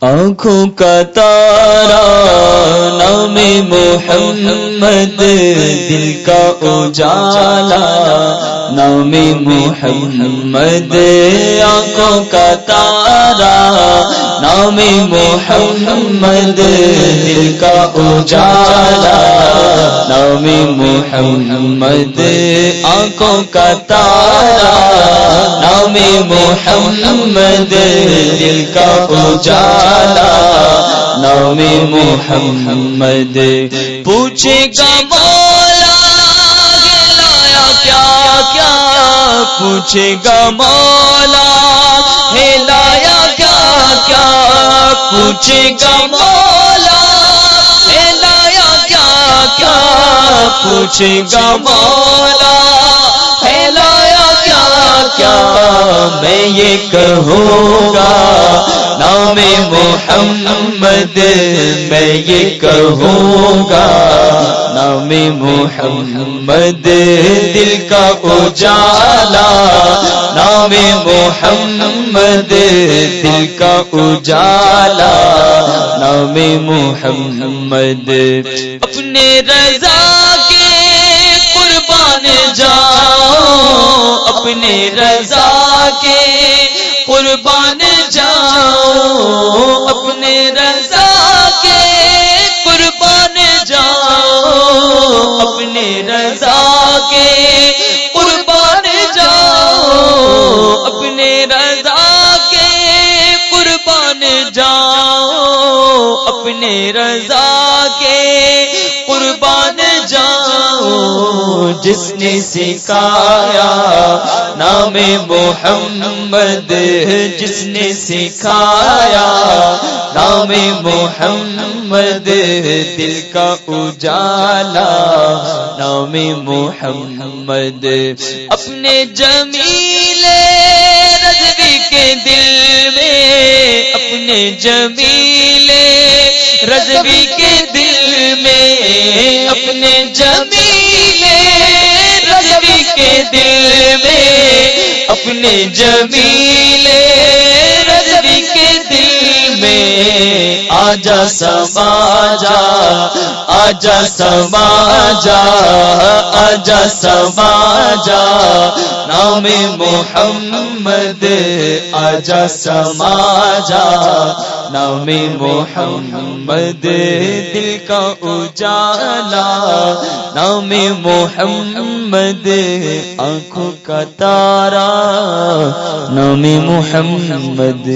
آنکھوں کا تارا، نام محمد، دل کا اجالا۔ نام محمد، آنکھوں کا تارا۔ نام محمد، دل کا اجالا۔ نام محمد، آنکھوں کا تارا۔ نام محمد، دل کا اجالا۔ نام محمد، پوچھے گا مولا لایا کیا؟ کیا پوچھے گا مولا لایا کیا؟ کیا؟ پوچھے گا مولا پوچھے گا مولا لایا کیا کیا میں یہ کہوں گا؟ نام محمد میں یہ کہوں گا۔ نام محمد دل کا اجالا۔ نام محمد دل کا اجالا۔ نام محمد اپنے رضا کے اپنے رضا کے قربان جاؤ اپنے رضا کے قربان جاؤ اپنے رضا کے قربان جاؤ اپنے رضا کے قربان جاؤ اپنے رضا کے جس نے سکھایا نام محمد جس نے سکھایا نام محمد دل کا اجالا نام محمد اپنے جمیل رضوی کے دل میں، اپنے جمیل رضوی کے دل میں، اپنے جمیل اپنے جمیل رضوی کے دل میں آجا سماجا آجا سماجا آجا سماجا، نام محمد، آجا سماجا نام محمد دل کا اجالا۔ نام محمد آنکھوں کا تارا۔ نام محمد